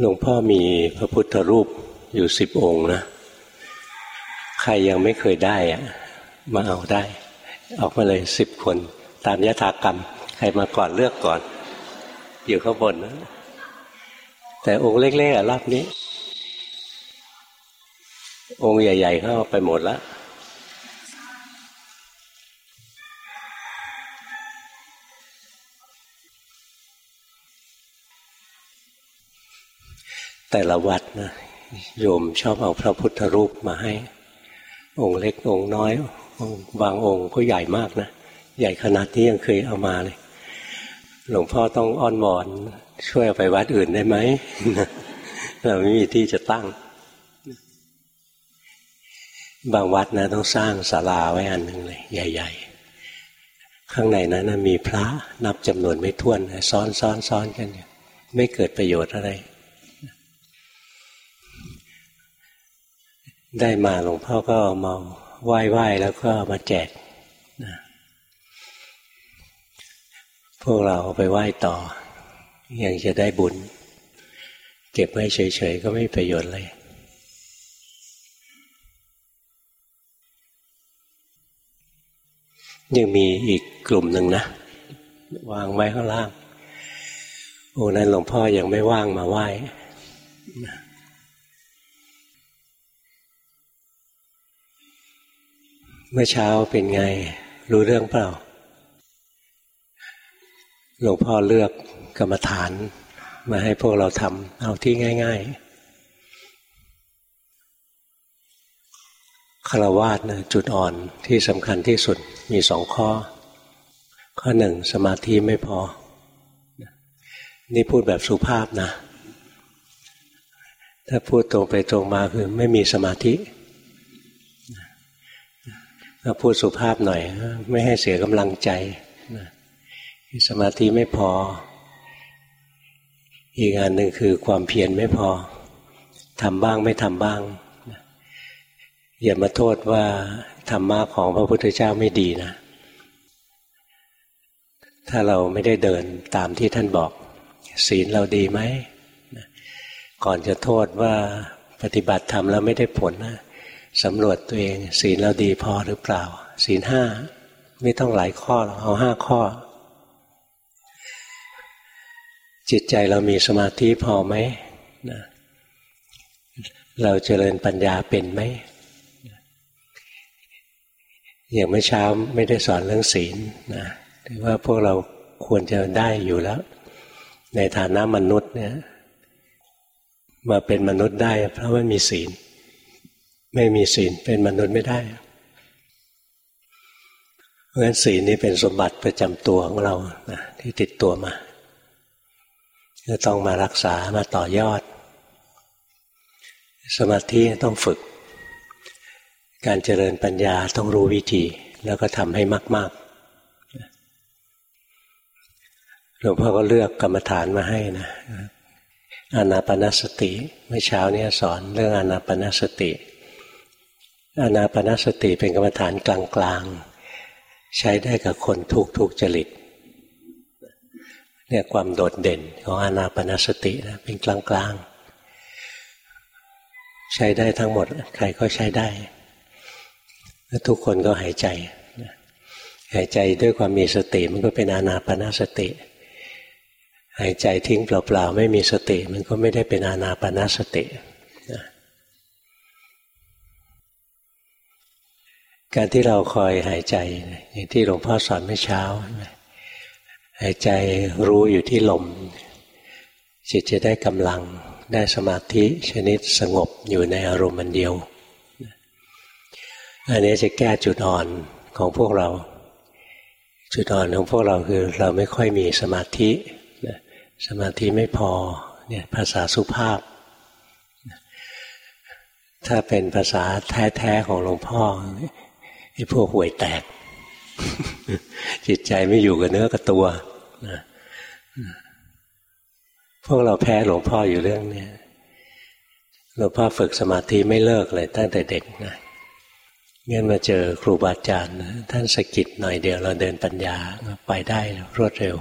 หลวงพ่อมีพระพุทธรูปอยู่สิบองค์นะ ใครยังไม่เคยได้อะมาเอาได้ ออกมาเลยสิบคน ตามยถากรรม ใครมาก่อนเลือกก่อน อยู่ข้างบนนะ แต่องค์เล็กๆอะรอบนี้ องค์ใหญ่ๆเข้าไปหมดแล้ว แต่ละวัดนะโยมชอบเอาพระพุทธรูปมาให้ องค์เล็กองค์น้อย บางองค์ก็ใหญ่มากนะใหญ่ขนาดที่ยังเคยเอามาเลย หลวงพ่อต้องอ้อนวอนช่วยเอาไปวัดอื่นได้ไหมเราไม่มีที่จะตั้ง บางวัดนะต้องสร้างศาลาไว้อันหนึ่งเลย ใหญ่ ๆ ข้างในนั้นนะมีพระนับจำนวนไม่ถ้วนซ้อนซ้อนซ้อนกัน ไม่เกิดประโยชน์อะไร ได้มาหลวงพ่อก็มาไหว้ไหว้แล้วก็มาแจกนะพวกเราไปไหว้ต่อ ยังจะได้บุญ เก็บไว้เฉยๆก็ไม่ประโยชน์เลยยังมีอีกกลุ่มหนึ่งนะ วางไว้ข้างล่าง โอ้นั้นหลวงพ่อยังไม่ว่างมาไหว้ เมื่อเช้าเป็นไง รู้เรื่องเปล่า หลวงพ่อเลือกกรรมฐาน มาให้พวกเราทำเอาที่ง่าย ๆคารวาสนะจุดอ่อนที่สำคัญที่สุดมีสองข้อ ข้อหนึ่งสมาธิไม่พอ นี่พูดแบบสุภาพนะ ถ้าพูดตรงไปตรงมาคือไม่มีสมาธิ ถ้าพูดสุภาพหน่อย ไม่ให้เสียกำลังใจสมาธิไม่พอ อีกอันหนึ่งคือความเพียรไม่พอทำบ้างไม่ทำบ้างอย่ามาโทษว่าธรรมะของพระพุทธเจ้าไม่ดีนะ ถ้าเราไม่ได้เดินตามที่ท่านบอก ศีลเราดีไหม ก่อนจะโทษว่าปฏิบัติธรรมแล้วไม่ได้ผลนะ สำรวจตัวเอง ศีลเราดีพอหรือเปล่า ศีลห้าไม่ต้องหลายข้อเอาห้าข้อ จิตใจเรามีสมาธิพอไหมนะเราเจริญปัญญาเป็นไหมอย่างเมื่อเช้าไม่ได้สอนเรื่องศีลนะแต่ว่าพวกเราควรจะได้อยู่แล้ว ในฐานะมนุษย์เนี่ย มาเป็นมนุษย์ได้เพราะว่ามีศีล ไม่มีศีลเป็นมนุษย์ไม่ได้เพราะฉะนั้นศีลนี้เป็นสมบัติประจำตัวของเรานะที่ติดตัวมาจะต้องมารักษามาต่อยอด สมาธิต้องฝึก การเจริญปัญญาต้องรู้วิธี แล้วก็ทำให้มาก ๆ หลวงพ่อก็เลือกกรรมฐานมาให้นะอานาปนสติ เมื่อเช้านี้สอนเรื่องอานาปนสติ อานาปนสติเป็นกรรมฐานกลางๆ ใช้ได้กับคนทุกทุกจริตเนี่ยความโดดเด่นของอานาปนสตินะเป็นกลางๆ ใช้ได้ทั้งหมด ใครก็ใช้ได้แล้วทุกคนก็หายใจหายใจด้วยความมีสติมันก็เป็นอานาปนสติ หายใจทิ้งเปล่าๆ ไม่มีสติ มันก็ไม่ได้เป็นอานาปนสติ การที่เราคอยหายใจอย่างที่หลวงพ่อสอนเมื่อเช้าหายใจรู้อยู่ที่ลม จิตจะได้กำลังได้สมาธิชนิดสงบอยู่ในอารมณ์มันเดียว อันนี้จะแก้จุดอ่อนของพวกเรา จุดอ่อนของพวกเราคือเราไม่ค่อยมีสมาธิ สมาธิไม่พอเนี่ยภาษาสุภาพ ถ้าเป็นภาษาแท้ ๆ ของหลวงพ่อ ไอ้พวกห่วยแตก จิตใจไม่อยู่กับเนื้อกับตัวนะพวกเราแพ้หลวงพ่ออยู่เรื่องนี้หลวงพ่อฝึกสมาธิไม่เลิกเลยตั้งแต่เด็กนะงั้นมาเจอครูบาอาจารย์ท่านสกิดหน่อยเดียวเราเดินปัญญาไปได้รวดเร็ว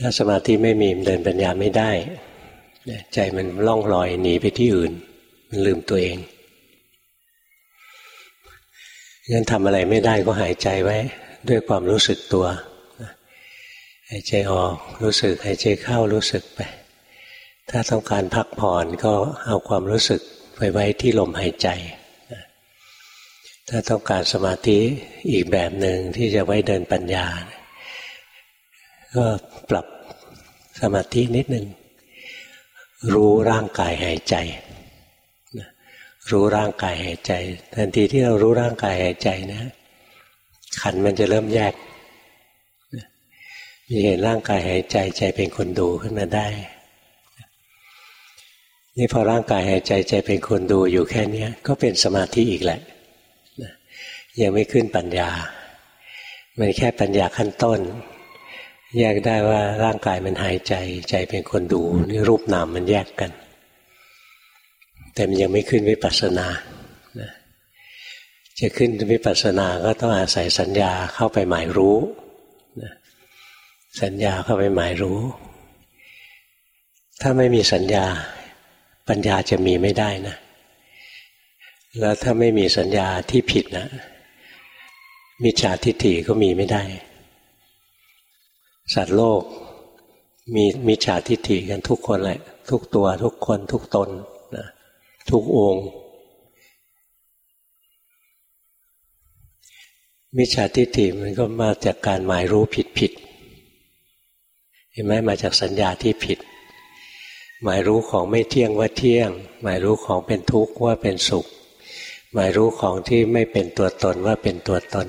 ถ้าสมาธิไม่มีเดินปัญญาไม่ได้ ใจมันล่องลอยหนีไปที่อื่น มันลืมตัวเอง งั้นทำอะไรไม่ได้ก็หายใจไว้ ด้วยความรู้สึกตัวหายใจออกรู้สึกหายใจเข้ารู้สึกไป ถ้าต้องการพักผ่อนก็เอาความรู้สึกไปไว้ที่ลมหายใจ ถ้าต้องการสมาธิอีกแบบหนึ่งที่จะไว้เดินปัญญา ก็ปรับสมาธินิดหนึ่งรู้ร่างกายหายใจ รู้ร่างกายหายใจ ทันทีที่เรารู้ร่างกายหายใจนะ ขันมันจะเริ่มแยกมีเห็นร่างกายหายใจใจเป็นคนดูขึ้นมาได้ นี่พอร่างกายหายใจใจเป็นคนดูอยู่แค่นี้ก็เป็นสมาธิอีกแหละยังไม่ขึ้นปัญญา มันแค่ปัญญาขั้นต้น แยกได้ว่าร่างกายมันหายใจ ใจเป็นคนดูนี่รูปนามมันแยกกัน แต่มันยังไม่ขึ้นวิปัสสนาจะขึ้นวิปัสสนาก็ต้องอาศัยสัญญาเข้าไปหมายรู้สัญญาเข้าไปหมายรู้ ถ้าไม่มีสัญญา ปัญญาจะมีไม่ได้นะ แล้วถ้าไม่มีสัญญาที่ผิดนะมิจฉาทิฏฐิก็มีไม่ได้ สัตว์โลก มีมิจฉาทิฏฐิกันทุกคนแหละ ทุกตัวทุกคนทุกตน ทุกองค์มิจฉาทิฏฐิมันก็มาจากการหมายรู้ผิดผิดห็นไหมมาจากสัญญาที่ผิด หมายรู้ของไม่เที่ยงว่าเที่ยง หมายรู้ของเป็นทุกข์ว่าเป็นสุข หมายรู้ของที่ไม่เป็นตัวตนว่าเป็นตัวตน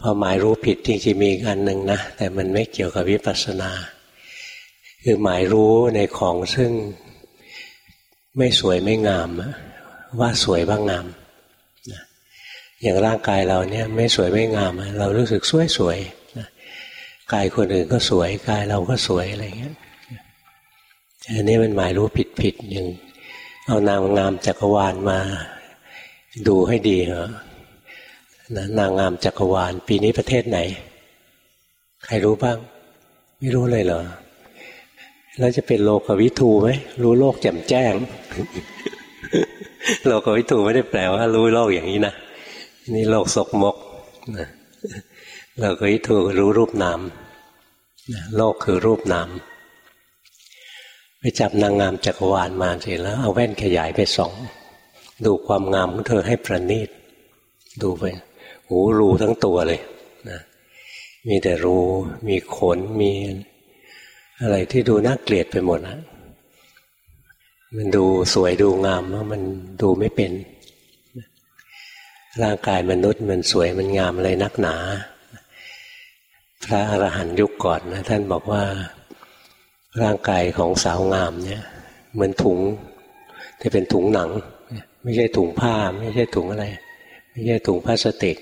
พอหมายรู้ผิดจริงๆมีอีกอันหนึ่งนะ แต่มันไม่เกี่ยวกับวิปัสสนา คือหมายรู้ในของซึ่ง ไม่สวยไม่งามว่าสวยว่างามอย่างร่างกายเราเนี่ยไม่สวยไม่งาม เรารู้สึกสวยสวยกายคนอื่นก็สวยกายเราก็สวยอะไรเงี้ยอันนี้มันหมายรู้ผิดผิดอย่างเอานางงามจักรวาลมาดูให้ดีเหรอนะนางงามจักรวาล ปีนี้ประเทศไหน ใครรู้บ้าง ไม่รู้เลยเหรอ แล้วจะเป็นโลกวิทูไหมรู้โลกแจ่มแจ้ง โลกวิทูไม่ได้แปลว่า รู้โลกอย่างนี้นะนี่โลกสกมกนะเราก็ถูรู้รูปนามโลกคือรูปนามไปจับนางงามจักรวาลมาเสร็จแล้ว เอาแว่นขยายไปสองดูความงามของเธอให้ประณีตดูไปหูรูทั้งตัวเลยนะมีแต่รูมีขนมี อะไรที่ดูน่าเกลียดไปหมดนะมันดูสวยดูงามว่ามันดูไม่เป็น ร่างกายมนุษย์มันสวยมันงามอะไรนักหนา พระอรหันต์ยุคก่อนนะท่านบอกว่าร่างกายของสาวงามเนี่ย เหมือนถุงที่เป็นถุงหนัง ไม่ใช่ถุงผ้า ไม่ใช่ถุงอะไร ไม่ใช่ถุงพลาสติก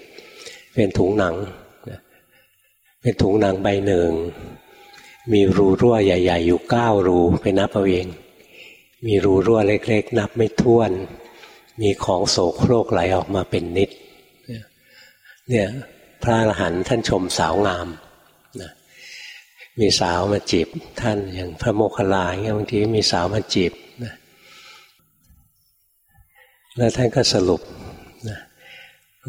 เป็นถุงหนัง เป็นถุงหนังใบหนึ่ง มีรูรั่วใหญ่ ๆ อยู่เก้ารูไปนับเอาเอง มีรูรั่วเล็ก ๆ นับไม่ถ้วน มีของโสโครกไหลออกมาเป็นนิด เนี่ยพระอรหันต์ท่านชมสาวงามนะมีสาวมาจีบท่านอย่างพระโมคคัลลาเงี้ยบางทีมีสาวมาจีบนะแล้วท่านก็สรุปนะ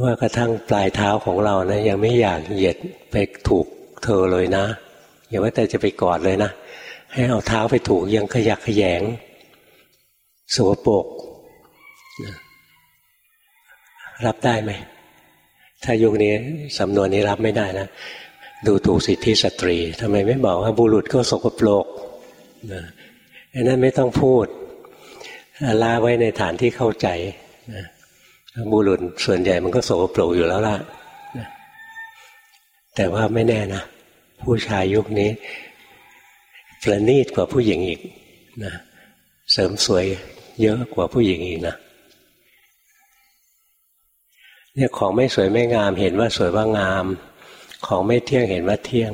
ว่ากระทั่งปลายเท้าของเรานะยังไม่อยากเหยียดไปถูกเธอเลยนะ อย่าว่าแต่จะไปกอดเลยนะ ให้เอาเท้าไปถูกยังขยักขยงสกปกรับได้ไหม ถ้ายุคนี้สำนวนนี้รับไม่ได้นะ ดูถูกสิทธิสตรีทำไมไม่บอกว่าบุรุษก็สกปรกนะอันนั้นไม่ต้องพูดลาไว้ในฐานที่เข้าใจนะบุรุษส่วนใหญ่มันก็สกปรกอยู่แล้วล่ะ แต่ว่าไม่แน่นะ ผู้ชายยุคนี้ประณีตกว่าผู้หญิงอีกนะเสริมสวยเยอะกว่าผู้หญิงอีกนะเนี่ยของไม่สวยไม่งาม เห็นว่าสวยว่างาม ของไม่เที่ยงเห็นว่าเที่ยง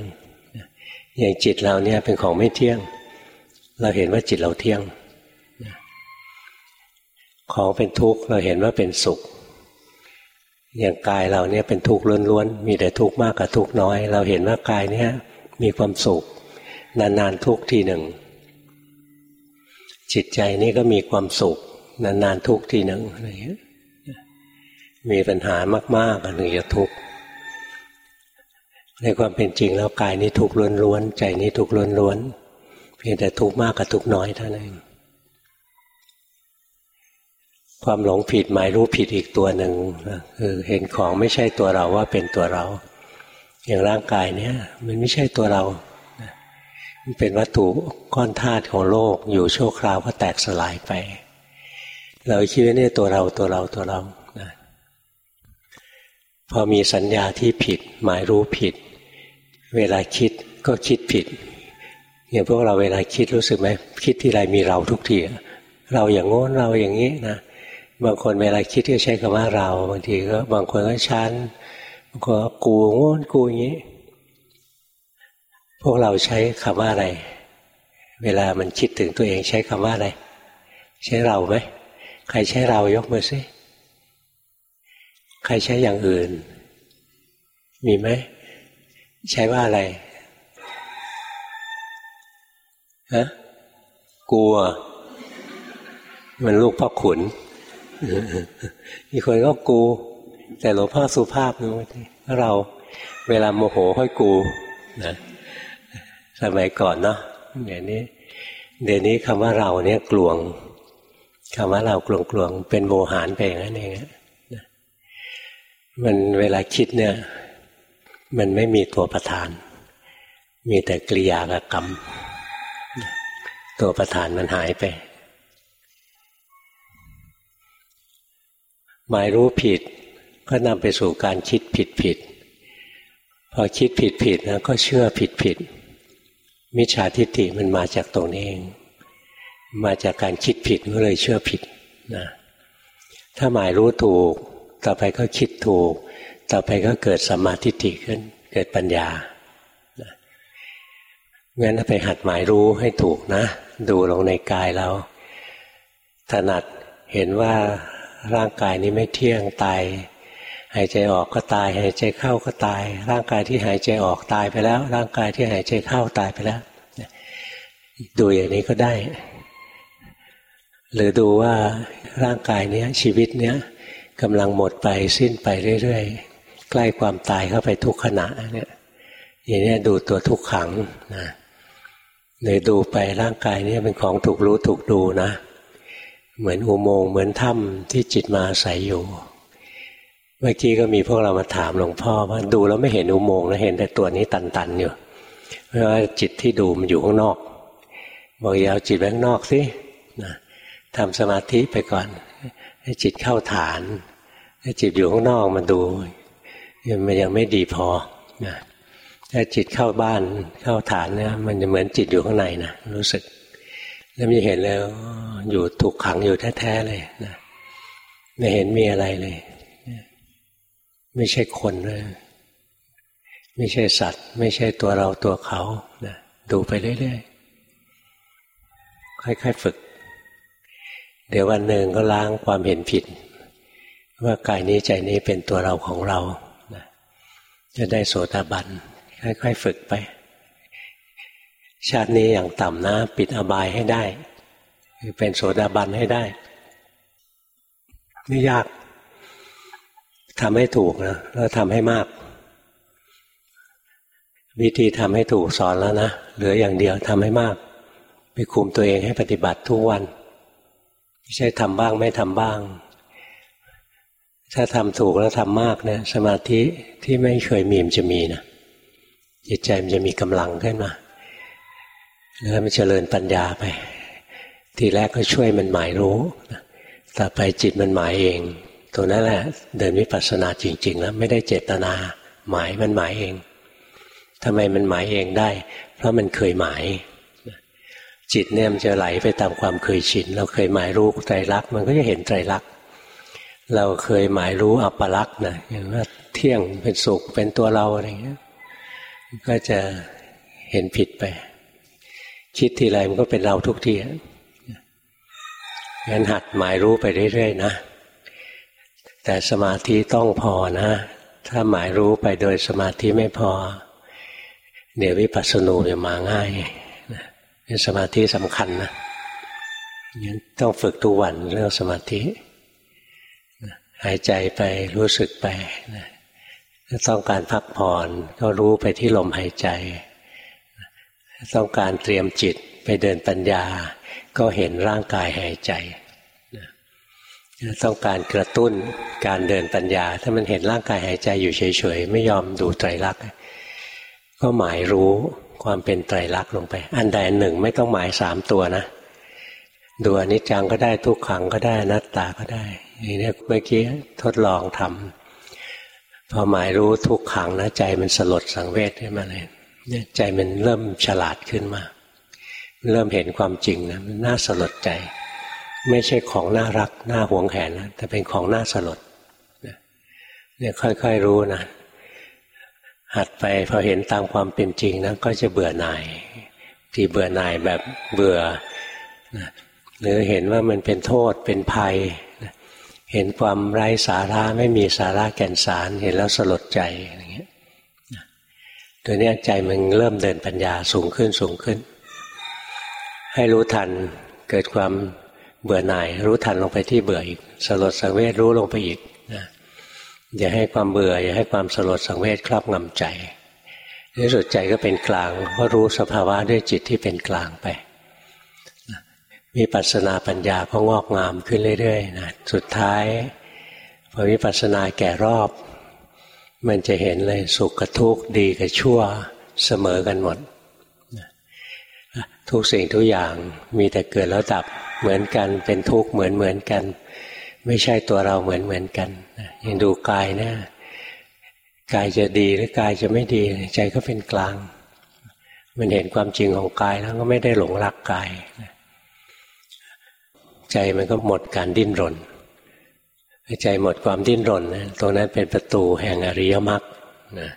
อย่างจิตเราเนี่ยเป็นของไม่เที่ยง เราเห็นว่าจิตเราเที่ยง ของเป็นทุกข์เราเห็นว่าเป็นสุข อย่างกายเราเนี่ยเป็นทุกข์ล้วนๆ มีแต่ทุกข์มากกับทุกข์น้อย เราเห็นว่ากายเนี่ยมีความสุข นานๆทุกทีหนึ่ง จิตใจนี่ก็มีความสุข นานๆทุกทีหนึ่งอะไรเงี้ยมีปัญหามากๆอันหนึ่งจะทุกข์ในความเป็นจริงแล้วกายนี้ทุกข์ล้วนๆใจนี้ทุกข์ล้วนๆเพียงแต่ทุกข์มากกับทุกข์น้อยเท่านั้น ความหลงผิดหมายรู้ผิดอีกตัวหนึ่งคือเห็นของไม่ใช่ตัวเราว่าเป็นตัวเรา อย่างร่างกายเนี้ยมันไม่ใช่ตัวเรา มันเป็นวัตถุก้อนธาตุของโลก อยู่ชั่วคราวก็แตกสลายไป เราคิดว่าเนี่ยตัวเราตัวเราตัวเรานะพอมีสัญญาที่ผิด หมายรู้ผิด เวลาคิดก็คิดผิดอย่างพวกเราเวลาคิดรู้สึกไหมคิดที่ไรมีเราทุกทีเราอย่างโน้นเราอย่างนี้นะ บางคนเวลาคิดก็ใช้คำว่าเรา บางทีก็บางคนก็ฉันบางคนก็กูโง่กูอย่างนี้ พวกเราใช้คำว่าอะไร เวลามันคิดถึงตัวเองใช้คำว่าอะไร ใช้เราไหมใครใช้เรายกมือซิใครใช้อย่างอื่น มีไหมใช้ว่าอะไรฮะกลัว มันลูกพ่อขุน มีคนก็กู แต่หลวงพ่อสุภาพนะเราเวลาโมโหค่อยกูนะสมัยก่อนเนาะเดี๋ยวนี้ เดี๋ยวนี้คำว่าเราเนี่ยกลวงคำว่าเรากลวงกลวงเป็นโวหารไปอย่างนั้นเองมันเวลาคิดเนี่ย มันไม่มีตัวประธาน มีแต่กริยากับกรรม ตัวประธานมันหายไป หมายรู้ผิด ก็นำไปสู่การคิดผิดผิดพอคิดผิดผิดนะก็เชื่อผิดผิด มิจฉาทิฏฐิมันมาจากตรงนี้เอง มาจากการคิดผิดก็เลยเชื่อผิดนะถ้าหมายรู้ถูก ต่อไปก็คิดถูก ต่อไปก็เกิดสมาธิิขึ้น เกิดปัญญางั้นไปหัดหมายรู้ให้ถูกนะ ดูลงในกายเราถนัดเห็นว่า ร่างกายนี้ไม่เที่ยงตายหายใจออกก็ตายหายใจเข้าก็ตาย ร่างกายที่หายใจออกตายไปแล้ว ร่างกายที่หายใจเข้าตายไปแล้วดูอย่างนี้ก็ได้ หรือดูว่าร่างกายนี้ชีวิตเนี้ยกำลังหมดไปสิ้นไปเรื่อยๆใกล้ความตายเข้าไปทุกขณะเนี่ยอย่างนี้ดูตัวทุกขังนะเลยดูไปร่างกายนี้เป็นของถูกรู้ถูกดูนะ เหมือนอุโมงค์เหมือนถ้ำที่จิตมาอาศัยอยู่ เมื่อกี้ก็มีพวกเรามาถามหลวงพ่อว่าดูแล้วไม่เห็นอุโมงค์แล้วเห็นแต่ตัวนี้ตันๆอยู่เพราะว่าจิตที่ดูมันอยู่ข้างนอกบอกยาวจิตไว้ข้างนอกสินะทำสมาธิไปก่อนให้จิตเข้าฐานให้จิตอยู่ข้างนอกมาดูมันยังไม่ดีพอนะถ้าจิตเข้าบ้านเข้าฐานเนี่ยมันจะเหมือนจิตอยู่ข้างในนะรู้สึก แล้วมีเห็นแล้ว อยู่ถูกขังอยู่แท้ๆเลยนะไม่เห็นมีอะไรเลย ไม่ใช่คนเลยไม่ใช่สัตว์ ไม่ใช่ตัวเราตัวเขานะดูไปเรื่อยๆค่อยๆฝึก เดี๋ยววันหนึ่งก็ล้างความเห็นผิด ว่ากายนี้ใจนี้เป็นตัวเราของเรานะจะได้โสดาบันค่อยๆฝึกไป ชาตินี้อย่างต่ำนะ ปิดอบายให้ได้ คือเป็นโสดาบันให้ได้ไม่ยากทำให้ถูกนะแล้วทำให้มาก วิธีทำให้ถูกสอนแล้วนะ เหลืออย่างเดียวทำให้มาก ไปคุมตัวเองให้ปฏิบัติทุกวัน ไม่ใช่ทำบ้างไม่ทำบ้าง ถ้าทำถูกแล้วทำมากเนะี่ยสมาธิที่ไม่เคยมีมันจะมีนะจิตใจมันจะมีกำลังขึ้นมา แล้วมันเจริญปัญญาไป ทีแรกก็ช่วยมันหมายรู้ต่อไปจิตมันหมายเองตัวนั้นแหละเดินวิปัสสนาจริง ๆ แล้วไม่ได้เจตนา หมายมันหมายเองทำไมมันหมายเองได้ เพราะมันเคยหมายจิตเนี่ยมันจะไหลไปตามความเคยชิน เราเคยหมายรู้ไตรลักษณ์มันก็จะเห็นไตรลักษณ์เราเคยหมายรู้อัปปลักษณ์นะอย่างว่าเที่ยงเป็นสุขเป็นตัวเราอะไรเงี้ยก็จะเห็นผิดไป คิดทีไรมันก็เป็นเราทุกทีงั้นหัดหมายรู้ไปเรื่อยๆนะ แต่สมาธิต้องพอนะ ถ้าหมายรู้ไปโดยสมาธิไม่พอ เดี๋ยววิปัสสนูจะมาง่ายเป็นสมาธิสำคัญนะงั้นต้องฝึกทุกวันเรื่องสมาธิหายใจไปรู้สึกไปถ้าต้องการพักผ่อนก็รู้ไปที่ลมหายใจ ต้องการเตรียมจิตไปเดินปัญญา ก็เห็นร่างกายหายใจต้องการกระตุ้นการเดินปัญญา ถ้ามันเห็นร่างกายหายใจอยู่เฉยๆ ไม่ยอมดูไตรลักษณ์ก็หมายรู้ความเป็นไตรลักษณ์ลงไป อันใดอันหนึ่งไม่ต้องหมายสามตัวนะดูอนิจจังก็ได้ทุกขังก็ได้นัตตาก็ได้อย่างนี้เมื่อกี้ทดลองทำพอหมายรู้ทุกขังนะใจมันสลดสังเวชขึ้นมาเลย ใจมันเริ่มฉลาดขึ้นมา เริ่มเห็นความจริงนะมันน่าสลดใจ ไม่ใช่ของน่ารักน่าหวงแหนนะแต่เป็นของน่าสลดเนี่ยค่อยๆรู้นะหัดไปพอเห็นตามความเป็นจริงนะก็จะเบื่อหน่าย ที่เบื่อหน่ายแบบเบื่อหรือเห็นว่ามันเป็นโทษเป็นภัยเห็นความไร้สาระไม่มีสาระแก่นสาร เห็นแล้วสลดใจอย่างเงี้ย ตัวนี้ใจมันเริ่มเดินปัญญาสูงขึ้นสูงขึ้น ให้รู้ทันเกิดความเบื่อหน่าย รู้ทันลงไปที่เบื่ออีก สลดสังเวชรู้ลงไปอีกนะอย่าให้ความเบื่อ อย่าให้ความสลดสังเวชครอบงำใจในสุดใจก็เป็นกลางก็รู้สภาวะด้วยจิตที่เป็นกลางไปวิปัสนาปัญญาก็งอกงามขึ้นเรื่อยๆนะสุดท้ายพอวิปัสนาแก่รอบ มันจะเห็นเลยสุขกับทุกข์ดีกับชั่วเสมอกันหมด ทุกสิ่งทุกอย่างมีแต่เกิดแล้วดับเหมือนกันเป็นทุกข์เหมือนเหมือนกัน ไม่ใช่ตัวเราเหมือนเหมือนกันยังดูกายนะกายจะดีหรือกายจะไม่ดีใจก็เป็นกลาง มันเห็นความจริงของกายแล้วก็ไม่ได้หลงรักกาย ใจมันก็หมดการดิ้นรน ใจหมดความดิ้นรนนะตรงนั้นเป็นประตูแห่งอริยมรรคนะ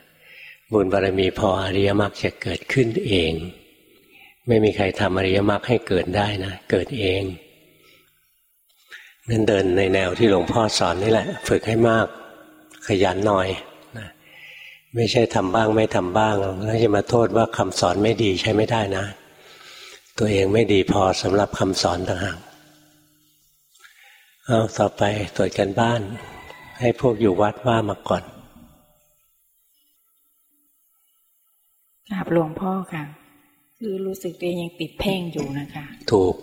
บุญบารมีพออริยมรรคจะเกิดขึ้นเอง ไม่มีใครทำอริยมรรคให้เกิดได้นะ เกิดเองนั่นเดินในแนวที่หลวงพ่อสอนนี่แหละ ฝึกให้มาก ขยันหน่อยนะไม่ใช่ทำบ้างไม่ทำบ้างแล้วจะมาโทษว่าคำสอนไม่ดีใช้ไม่ได้นะ ตัวเองไม่ดีพอสำหรับคำสอนต่างหาก เอาต่อไปตรวจกันบ้าน ให้พวกอยู่วัดว่ามาก่อนกราบหลวงพ่อค่ะ คือรู้สึกตัวเองยังติดเพ่งอยู่นะคะ ถูก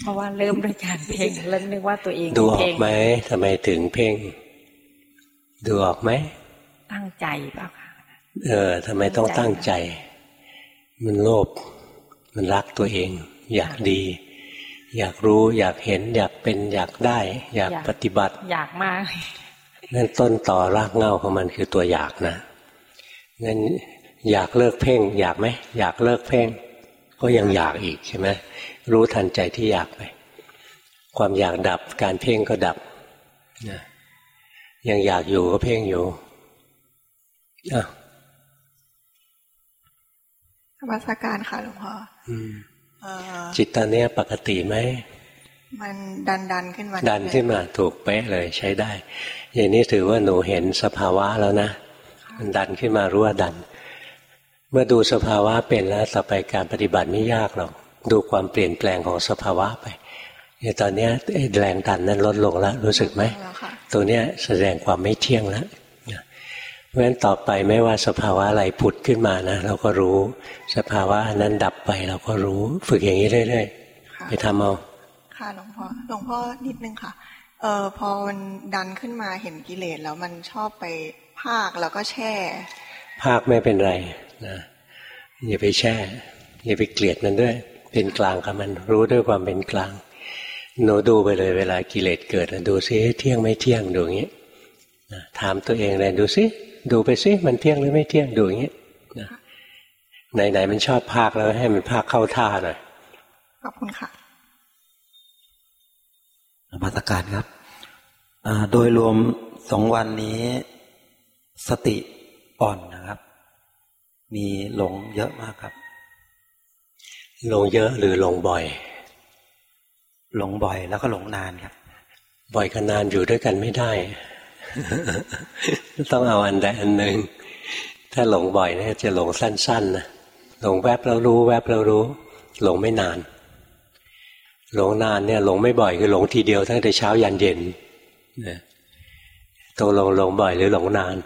เพราะว่าเริ่มด้วยการเพ่งแล้วนึกว่าตัวเองดูออกไหมทำไมถึงเพ่ง ดูออกไหมตั้งใจเปล่าค่ะเออทำไมต้องตั้งใจ มันโลภมันรักตัวเอง อยากดี อยากรู้อยากเห็น อยากเป็นอยากได้ อยากปฏิบัติ อยากมากนั่นต้นต่อรากเง้าของมันคือตัวอยากนะงั้นอยากเลิกเพ่ง อยากไหมอยากเลิกเพ่ง ก็ยังอยากอีกใช่ไหมรู้ทันใจที่อยากไป ความอยากดับการเพ่งก็ดับนะยังอยากอยู่ก็เพ่งอยู่อะวัสการค่ะหลวงพ่อ จิตตอนนี้ปกติไหมมันดันดันขึ้นมา ดันขึ้นมาถูกเป๊ะเลยใช้ได้ อย่างนี้ถือว่าหนูเห็นสภาวะแล้วนะมันดันขึ้นมารู้ว่าดัน เมื่อดูสภาวะเป็นแล้วต่อไปการปฏิบัติไม่ยากหรอกดูความเปลี่ยนแปลงของสภาวะไปอย่างตอนนี้แรงดันนั้นลดลงแล้วรู้สึกไหมตัวเนี้ยแสดงความไม่เที่ยงแล้ว ราะฉะนั้นต่อไปไม่ว่าสภาวะอะไรผุดขึ้นมานะเราก็รู้ สภาวะนั้นดับไปเราก็รู้ ฝึกอย่างนี้เรื่อยๆไปทำเอาค่ะหลวงพ่อหลวงพ่อนิดนึงค่ะ เออพอมันดันขึ้นมาเห็นกิเลสแล้วมันชอบไปภาคแล้วก็แช่ ภาคไม่เป็นไรนะอย่าไปแช่ อย่าไปเกลียดมันด้วย เป็นกลางกับมันรู้ด้วยความเป็นกลางหนูดูไปเลยเวลากิเลสเกิดดูซิเที่ยงไม่เที่ยงดูอย่างนี้ถามตัวเองเลยดูซิ ดูไปซิมันเที่ยงหรือไม่เที่ยงดูอย่างนี้ไหนๆมันชอบภาคแล้วให้มันภาคเข้าท่าหน่อยขอบคุณค่ะมาตรการครับโดยรวมสองวันนี้ สติอ่อนนะครับ มีหลงเยอะมากครับ หลงเยอะหรือหลงบ่อย หลงบ่อยแล้วก็หลงนานครับ บ่อยกับนานอยู่ด้วยกันไม่ได้ ต้องเอาอันใดอันหนึ่งถ้าหลงบ่อยเนี่ยจะหลงสั้นๆนะหลงแวบแล้วรู้ แวบแล้วรู้ หลงไม่นาน หลงนานเนี่ยหลงไม่บ่อยคือหลงทีเดียวตั้งแต่เช้ายันเย็นนะตกลงหลงบ่อยหรือหลงนาน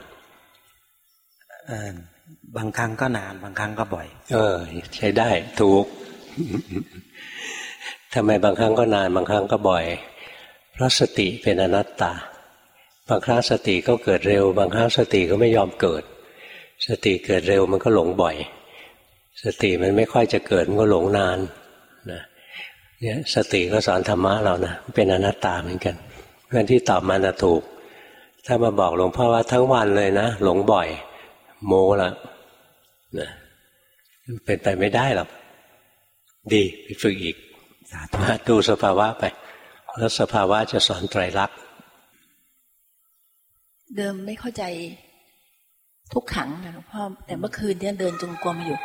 บางครั้งก็นาน บางครั้งก็บ่อย เออ ใช้ได้ถูกทำไมบางครั้งก็นาน บางครั้งก็บ่อย เพราะสติเป็นอนัตตา บางครั้งสติก็เกิดเร็ว บางครั้งสติก็ไม่ยอมเกิด สติเกิดเร็วมันก็หลงบ่อย สติมันไม่ค่อยจะเกิดมันก็หลงนานนะเนี่ยสติก็สอนธรรมะเรานะเป็นอนัตตาเหมือนกันเพื่อนที่ตอบมานะถูก ถ้ามาบอกหลวงพ่อว่าทั้งวันเลยนะหลงบ่อย โมละนะเป็นไปไม่ได้หรอกดีไปฝึกอีกมาดูสภาวะไป แล้วสภาวะจะสอนไตรลักษณ์ เดิมไม่เข้าใจทุกขังนะหลวงพ่อแต่เมื่อคืนเนี่ยเดินจงกรมอยู่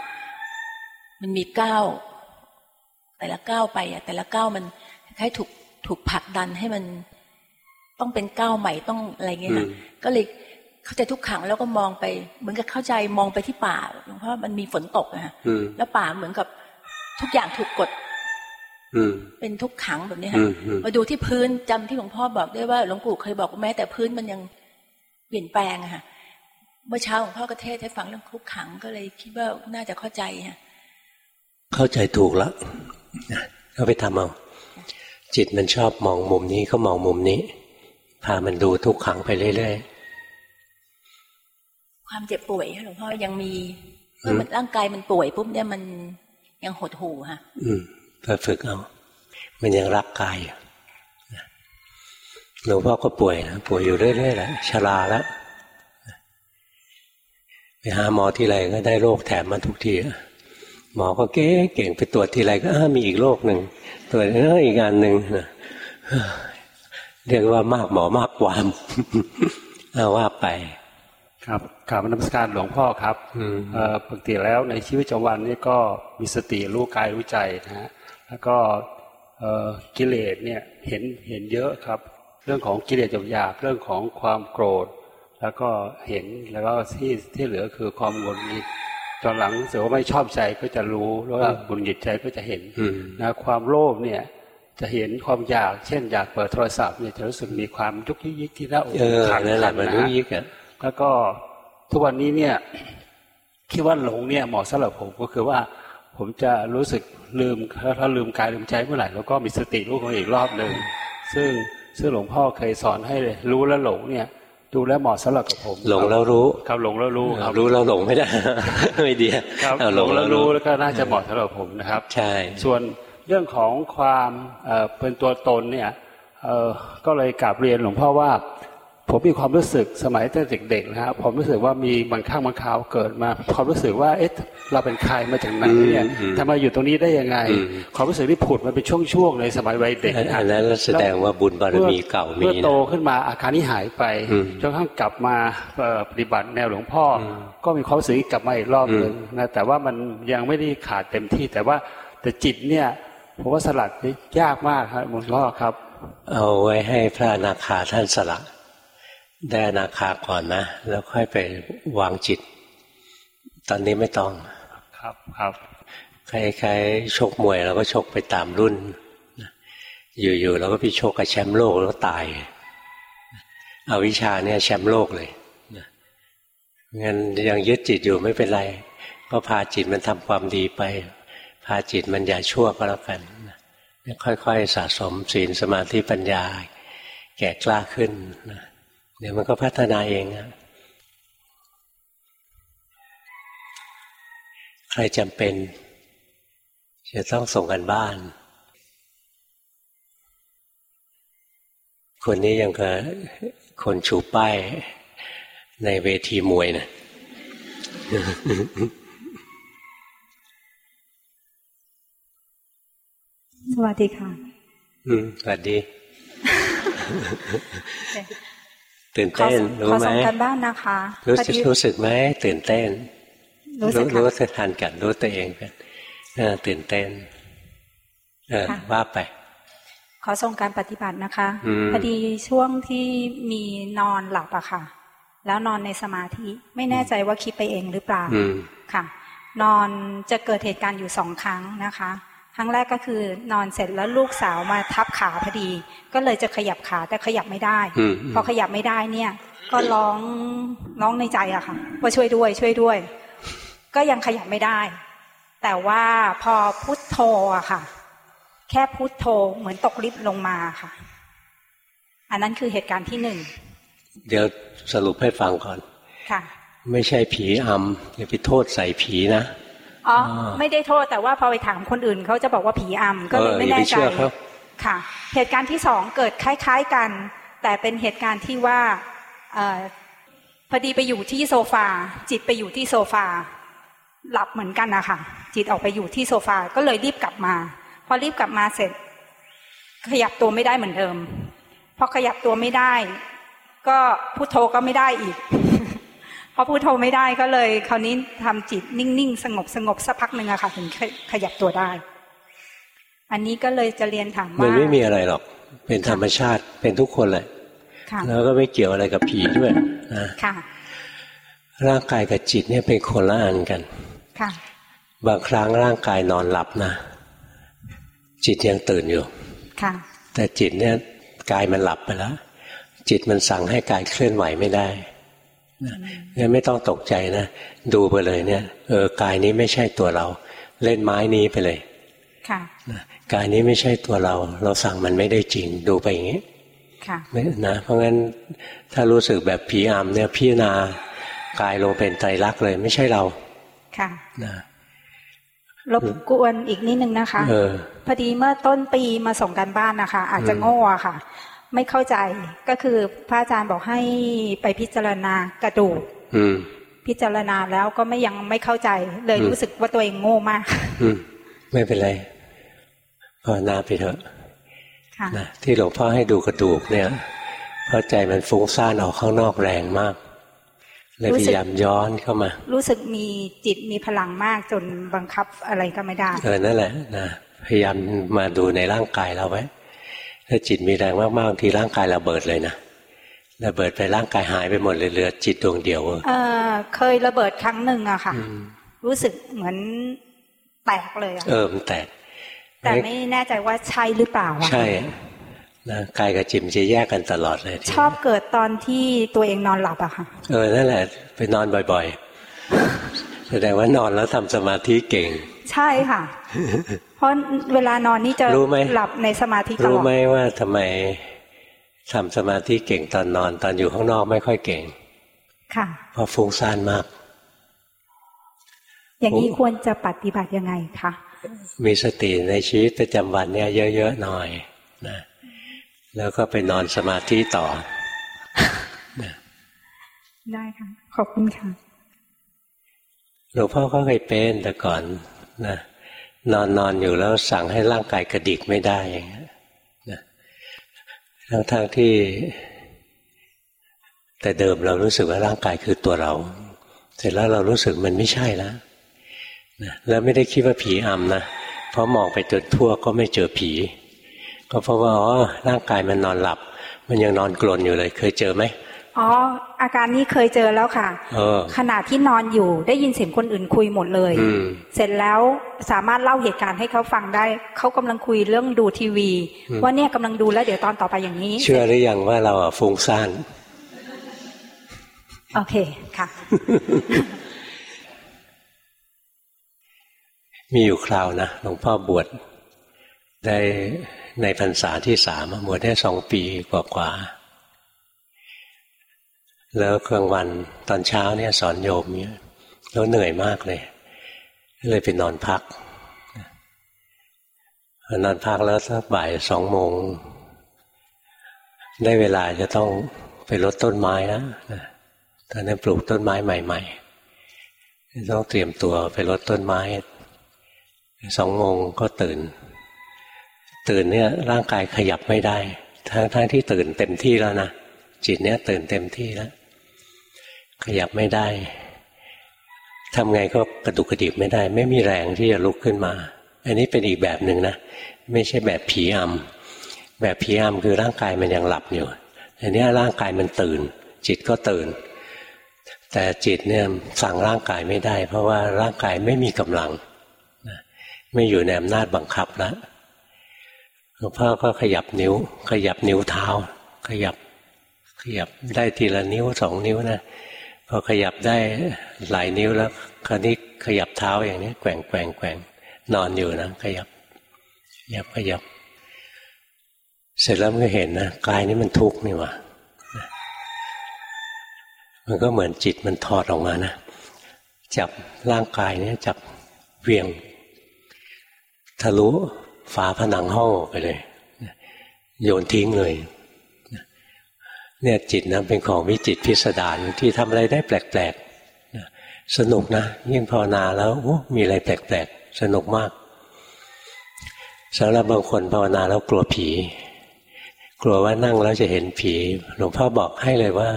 มันมีก้าวแต่ละก้าวไปอะ แต่ละก้าวมันคล้ายถูกถูกผลักดันให้มันต้องเป็นก้าวใหม่ต้องอะไรเงี้ยก็เลยเข้าใจทุกขังแล้วก็มองไป เหมือนกับเข้าใจมองไปที่ป่าหลวงพ่อมันมีฝนตกนะฮะแล้วป่าเหมือนกับทุกอย่างถูกกดเป็นทุกขังแบบนี้ค่ะมาดูที่พื้นจำที่หลวงพ่อบอกได้ว่าหลวงปู่เคยบอกว่าแม้แต่พื้นมันยัง เปลี่ยนแปลงอะค่ะ เมื่อเช้าหลวงพ่อก็เทศให้ฟังเรื่องทุกขังก็เลยคิดว่าน่าจะเข้าใจค่ะเข้าใจถูกแล้วก็ไปทำเอาจิตมันชอบมองมุมนี้ก็มองมุมนี้ พามันดูทุกขังไปเรื่อยๆความเจ็บป่วยหลวงพ่อยังมีเมื่อมันร่างกายมันป่วยปุ๊บเนี่ยมันยังหดหู่ค่ะ อืมไปฝึกเอา มันยังรักกายอยู่ หลวงพ่อก็ป่วยนะป่วยอยู่เรื่อยๆแหละชราแล้วไปหาหมอที่ไรก็ได้โรคแถมมาทุกทีหมอก็เก่งเก่งไปตรวจทีไรก็มีอีกโรคหนึ่งตรวจอีกอันหนึ่งเรียกว่ามากหมอมากความเอาว่าไป ครับกราบนมัสการหลวงพ่อครับปกติแล้วในชีวิตประจำวันนี่ก็มีสติรู้กายรู้ใจนะฮะแล้วก็กิเลสเนี่ยเห็นเห็นเยอะครับ เรื่องของกิเลสหยาบเรื่องของความโกรธ แล้วก็เห็นแล้วก็ที่ที่เหลือคือความงนงิดตอนหลังเสือว่าไม่ชอบใจก็จะรู้แล้วว่าบุญหยิดใจก็จะเห็นนะความโลภเนี่ยจะเห็นความอยาก เช่น อยากเปิดโทรศัพท์เนี่ยจะรู้สึกมีความยุกยิกยิกที่หน้าอกขันขันนะแล้วก็ทุกวันนี้เนี่ยคิดว่าหลงเนี่ยเหมาะสำหรับผมก็คือว่า ผมจะรู้สึกลืมถ้าลืมกายลืมใจเมื่อไหร่แล้วก็มีสติรู้ของอีกรอบหนึ่งซึ่ง ซึ่งหลวงพ่อเคยสอนให้เลยรู้แล้วหลงเนี่ยดูแลเหมาะสำหรับกับผม หลงแล้วรู้ครับหลงแล้วรู้ครับรู้แล้วหลงไม่ได้ไม่ดีครับหลงแล้วรู้แล้วก็น่าจะเหมาะสำหรับผมนะครับ ใช่ ส่วนเรื่องของความเป็นตัวตนเนี่ยก็เลยกราบเรียนหลวงพ่อว่า ผมมีความรู้สึกสมัยตั้งเด็กๆนะครับผมรู้สึกว่ามีบางข้างบางคราวเกิดมาความรู้สึกว่าเอ๊ะเราเป็นใครมาจากไหนเนี่ยทำไมอยู่ตรงนี้ได้ยังไง ความรู้สึกที่ผุดมันเป็นช่วงๆในสมัยวัยเด็กอันนั้นแสดงว่าบุญบารมีเก่ามีเมื่อโตขึ้นมาอาการนี้หายไปจนกระทั่งกลับมาปฏิบัติแนวหลวงพ่อ ก็มีความรู้สึกกลับมาอีกรอบหนึ่งนะแต่ว่ามันยังไม่ได้ขาดเต็มที่ แต่ว่าแต่จิตเนี่ยผมว่าสลัดยากมากครับหลวงพ่อครับ เอาไว้ให้พระนาคาท่านสลัด ได้อนาคาก่อนนะ แล้วค่อยไปวางจิต ตอนนี้ไม่ต้อง ครับครับใครๆชกมวยเราก็ชกไปตามรุ่น อยู่ๆเราก็ไปชกกับแชมป์โลกแล้วตายเอาวิชาเนี่ยแชมป์โลกเลยงั้นยังยึดจิตอยู่ไม่เป็นไร ก็พาจิตมันทำความดีไป พาจิตมันอย่าชั่วก็แล้วกัน ค่อยๆสะสมศีลสมาธิปัญญา แก่กล้าขึ้นนะเดี๋ยวมันก็พัฒนาเองอะใครจำเป็น จะต้องส่งกันบ้าน คนนี้ยังกับคนชูป้ายในเวทีมวยนะสวัสดีค่ะ อืม สวัสดี ตื่นเต้นรู้ไหมขอส่งกันบ้านนะคะรู้สึกรู้สึกไหมตื่นเต้น รู้รู้สึกทันกันรู้ตัวเองเป็นตื่นเต้นเออว่าไป ขอส่งการปฏิบัตินะคะพอดีช่วงที่มีนอนหลับอะค่ะ แล้วนอนในสมาธิไม่แน่ใจว่าคิดไปเองหรือเปล่าอืมค่ะ นอนจะเกิดเหตุการณ์อยู่สองครั้งนะคะ ครั้งแรกก็คือนอนเสร็จแล้วลูกสาวมาทับขาพอดี ก็เลยจะขยับขาแต่ขยับไม่ได้อืมพอขยับไม่ได้เนี่ย ก็ร้องร้องในใจอะค่ะว่าช่วยด้วย ช่วยด้วย ก็ยังขยับไม่ได้ แต่ว่าพอพุทโธอะค่ะ แค่พุทโธเหมือนตกลิฟต์ลงมาค่ะ อันนั้นคือเหตุการณ์ที่หนึ่งเดี๋ยวสรุปให้ฟังก่อน ค่ะ ไม่ใช่ผีอำอย่าไปโทษใส่ผีนะ อ๋อไม่ได้โทษแต่ว่าพอไปถามคนอื่นเขาจะบอกว่าผีอำก็เลยไม่แน่เอออย่าไปเชื่ใจอเขาค่ะ เหตุการณ์ที่สองเกิดคล้าย ๆกัน แต่เป็นเหตุการณ์ที่ว่าเออพอดีไปอยู่ที่โซฟา จิตไปอยู่ที่โซฟา หลับเหมือนกันนะคะจิตออกไปอยู่ที่โซฟาก็เลยรีบกลับมา พอรีบกลับมาเสร็จ ขยับตัวไม่ได้เหมือนเดิมพอขยับตัวไม่ได้ ก็พุโทโธก็ไม่ได้อีก พอพุโทโธไม่ได้ก็เลย คราวนี้ทำจิตนิ่งๆสงบสงบสักพักหนึ่งอะค่ะ ถึงขขยับตัวได้ อันนี้ก็เลยจะเรียนถามมันว่าไม่มีอะไรหรอก เป็นธรรมชาติเป็นทุกคนแหละค่ะแล้วก็ไม่เกี่ยวอะไรกับผีด้วยนะค่ะร่างกายกับจิตเนี่ยเป็นคนละอันกันค่ะบางครั้งร่างกายนอนหลับนะ จิตยังตื่นอยู่ค่ะแต่จิตเนี่ยกายมันหลับไปแล้ว จิตมันสั่งให้กายเคลื่อนไหวไม่ได้นะ งั้นไม่ต้องตกใจนะ ดูไปเลยเนี่ย เออกายนี้ไม่ใช่ตัวเรา เล่นไม้นี้ไปเลยค่ะนะกายนี้ไม่ใช่ตัวเรา เราสั่งมันไม่ได้จริงดูไปอย่างนี้ค่ะไม่นะเพราะงั้นถ้ารู้สึกแบบผีอำเนี่ยพิจารณากายลงเป็นไตรลักษณ์เลยไม่ใช่เรา ค่ะนะรบกวนอีกนิดนึงนะคะเออพอดีเมื่อต้นปีมาส่งกันบ้านนะคะ อาจจะอืมโง่อะค่ะ ไม่เข้าใจก็คือพระอาจารย์บอกให้ไปพิจารณากระดูกอืมพิจารณาแล้วก็ไม่ยังไม่เข้าใจ เลยอืมรู้สึกว่าตัวเองโง่มากอืมไม่เป็นไรภาวนาไปเถอะค่ะนะที่หลวงพ่อให้ดูกระดูกเนี่ยเพราะใจมันฟุ้งซ่านออกข้างนอกแรงมากเลยรู้พสึกยายามย้อนเข้ามา รู้สึกมีจิตมีพลังมากจนบังคับอะไรก็ไม่ได้เออนั่นแหละนะพยายามมาดูในร่างกายเราไว้ ถ้าจิตมีแรงมากๆบางทีร่างกายระเบิดเลยนะระเบิดไปร่างกายหายไปหมดเลยเหลือจิตดวงเดียวเออเออเคยระเบิดครั้งหนึ่งอะค่ะ รู้สึกเหมือนแตกเลยอะเออมันแตก แต่ไม่แน่ใจว่าใช่หรือเปล่าอะใช่นะกายกับจิตมันจะแยกกันตลอดเลย ชอบเกิดตอนที่ตัวเองนอนหลับอะค่ะ เออนั่นแหละ ไปนอนบ่อยๆแสดงว่านอนแล้วทำสมาธิเก่ง ใช่ค่ะ เพราะเวลานอนนี่จะรู้ไหมหลับในสมาธิตลรู้อดไหมว่าทำไมทำสมาธิเก่งตอนนอน ตอนอยู่ข้างนอกไม่ค่อยเก่ง ค่ะเพราะฟุ้งซ่านมาก อย่างนี้ควรจะปฏิบัติยังไงคะมีสติในชีวิตประจำวันเนี่ยเยอะๆหน่อยนะแล้วก็ไปนอนสมาธิต่อ ได้ค่ะ ขอบคุณค่ะหลวงพ่อก็เคยเป็นแต่ก่อนนะ นอนนอนอยู่แล้วสั่งให้ร่างกายกระดิกไม่ได้อย่างเงี้ยนะทั้งทงที่ แต่เดิมเรารู้สึกว่าร่างกายคือตัวเรา เสร็จแล้วเรารู้สึกมันไม่ใช่แล้วนะแล้วไม่ได้คิดว่าผีอำนะเพราะมองไปจนทั่วก็ไม่เจอผี ก็เพราะว่าอ๋อร่างกายมันนอนหลับ มันยังนอนกลนอยู่เลย เคยเจอไหม อ๋อ อาการนี้เคยเจอแล้วค่ะเออขณะที่นอนอยู่ได้ยินเสียงคนอื่นคุยหมดเลยอืมเสร็จแล้วสามารถเล่าเหตุการณ์ให้เขาฟังได้ เขากำลังคุยเรื่องดูทีวี ว่าเนี่ยกำลังดูแล้วเดี๋ยวตอนต่อไปอย่างนี้ เชื่อหรือยังว่าเราอะฟุ้งซ่านโอเคค่ะ มีอยู่คราวนะหลวงพ่อบวชได้ในพรรษาที่สามอะบวชได้สองปีกว่าๆ แล้วกลางวันตอนเช้าเนี่ยสอนโยมเนี่ยแล้วเหนื่อยมากเลยก็เลยไปนอนพักนอนพักแล้วสักบ่ายสองโมง ได้เวลาจะต้องไปรดต้นไม้นะตอนนั้นปลูกต้นไม้ใหม่ ๆ ต้องเตรียมตัวไปรดต้นไม้สองโมงก็ตื่น ตื่นเนี่ยร่างกายขยับไม่ได้ ทั้งทั้งที่ตื่นเต็มที่แล้วนะจิตเนี่ยตื่นเต็มที่แล้ว ขยับไม่ได้ทำไงก็กระดุกกระดิกไม่ได้ ไม่มีแรงที่จะลุกขึ้นมา อันนี้เป็นอีกแบบหนึ่งนะไม่ใช่แบบผีอำแบบผีอำคือร่างกายมันยังหลับอยู่อันนี้ร่างกายมันตื่น จิตก็ตื่น แต่จิตเนี่ยสั่งร่างกายไม่ได้ เพราะว่าร่างกายไม่มีกำลังไม่อยู่ในอำนาจบังคับแล้วหลวงพ่อก็ขยับนิ้ว ขยับนิ้วเท้า ขยับขยับได้ทีละนิ้วสองนิ้วนะ อขยับได้หลายนิ้วแล้ว คราวนี้ขยับเท้าอย่างนี้แกว่งแกว่งแกว่งนอนอยู่นะขยับขยับขยับ เสร็จแล้วมันก็เห็นนะกายนี้มันทุกข์นี่วะมันก็เหมือนจิตมันถอดออกมานะจับร่างกายเนี่ยจับเวียง ทะลุฝาผนังห้องไปเลย โยนทิ้งเลย เนี่ยจิตนะเป็นของวิจิตพิสดารที่ทำอะไรได้แปลกๆสนุกนะยิ่งภาวนาแล้วมีอะไรแปลกๆสนุกมากสำหรับบางคนภาวนาแล้วกลัวผี กลัวว่านั่งแล้วจะเห็นผี หลวงพ่อบอกให้เลยว่า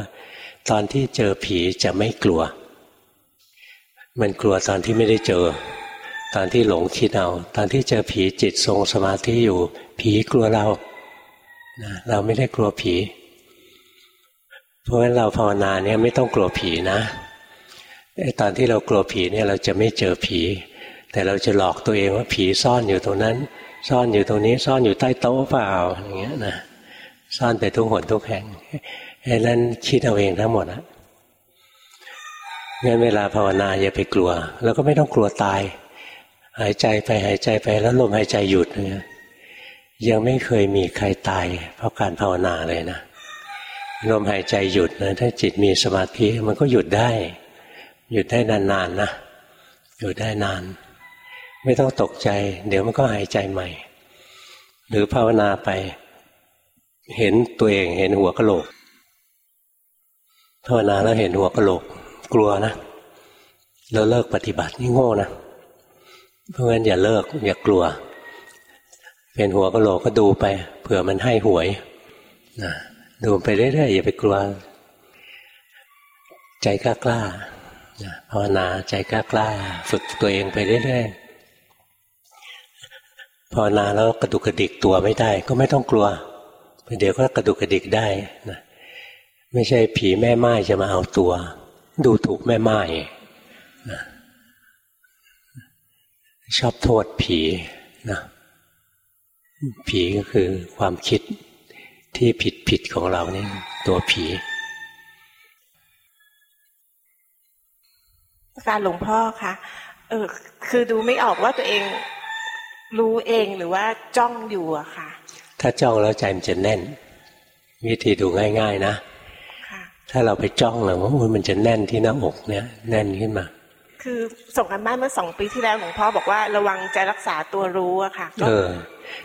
ตอนที่เจอผีจะไม่กลัว มันกลัวตอนที่ไม่ได้เจอ ตอนที่หลงคิดเอา ตอนที่เจอผีจิตทรงสมาธิอยู่ ผีกลัวเราเราไม่ได้กลัวผี เพราะฉะนั้นเราภาวนาเนี่ยไม่ต้องกลัวผีนะไอ้ตอนที่เรากลัวผีเนี่ยเราจะไม่เจอผี แต่เราจะหลอกตัวเองว่าผีซ่อนอยู่ตรงนั้น ซ่อนอยู่ตรงนี้ ซ่อนอยู่ใต้โต๊ะเปล่าอย่างเงี้ยนะซ่อนไปทุกหนทุกแห่งไอ้นั้นคิดเอาเองทั้งหมดอะงั้นเวลาภาวนาอย่าไปกลัว แล้วก็ไม่ต้องกลัวตาย หายใจไปหายใจไปแล้วลมหายใจหยุดเนี่ยยังไม่เคยมีใครตายเพราะการภาวนาเลยนะ ลมหายใจหยุดนะถ้าจิตมีสมาธิมันก็หยุดได้ หยุดได้นานๆนนะหยุดได้นาน ไม่ต้องตกใจ เดี๋ยวมันก็หายใจใหม่ หรือภาวนาไป เห็นตัวเองเห็นหัวกะโหลกภาวนาแล้วเห็นหัวกะโหลก กลัวนะแล้วเลิกปฏิบัตินี่โง่นะเพราะงั้นอย่าเลิก อย่ากลัว เป็นหัวกะโหลกก็ดูไปเผื่อมันให้หวยนะ ดูไปเรื่อยๆอย่าไปกลัว ใจกล้ากล้าภาวนาใจกล้ากล้า ฝึกตัวเองไปเรื่อยๆภาวนาแล้วกระดุกกระดิกตัวไม่ได้ ก็ไม่ต้องกลัวเดี๋ยวก็กระดุกกระดิกได้นะไม่ใช่ผีแม่ไม้จะมาเอาตัว ดูถูกแม่ไม้นะชอบโทษผีนะผีก็คือความคิด ที่ผิดผิดของเรานี่ตัวผีการหลวงพ่อคะเออคือดูไม่ออกว่าตัวเองรู้เองหรือว่าจ้องอยู่อะค่ะ ถ้าจ้องแล้วใจมันจะแน่น วิธีดูง่าย ๆ นะถ้าเราไปจ้องแล้วว่ามันจะแน่นที่หน้าอกเนี่ยแน่นขึ้นมา คือส่งกันบ้านเมื่อสองปีที่แล้วหลวงพ่อบอกว่าระวังใจรักษาตัวรู้อะค่ะเออ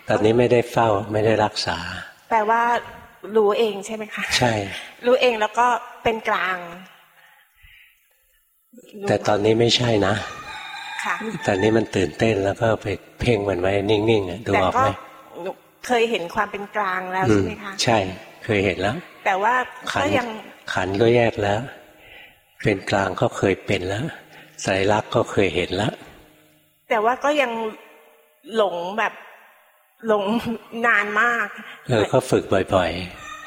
ตอนนี้ไม่ได้เฝ้าไม่ได้รักษา แปลว่ารู้เองใช่ไหมคะ ใช่ รู้เองแล้วก็เป็นกลาง แต่ตอนนี้ไม่ใช่นะค่ะตอนนี้มันตื่นเต้นแล้วก็ไปเพ่งมันไว้นิ่งๆดูออกไหมเคยเห็นความเป็นกลางแล้วใช่ไหมคะ ใช่ เคยเห็นแล้ว แต่ว่าก็ยังขันก็แยกแล้ว เป็นกลางก็เคยเป็นแล้วสายรักก็เคยเห็นแล้ว แต่ว่าก็ยังหลงแบบห ลงนานมาก เออก็ฝึกบ่อย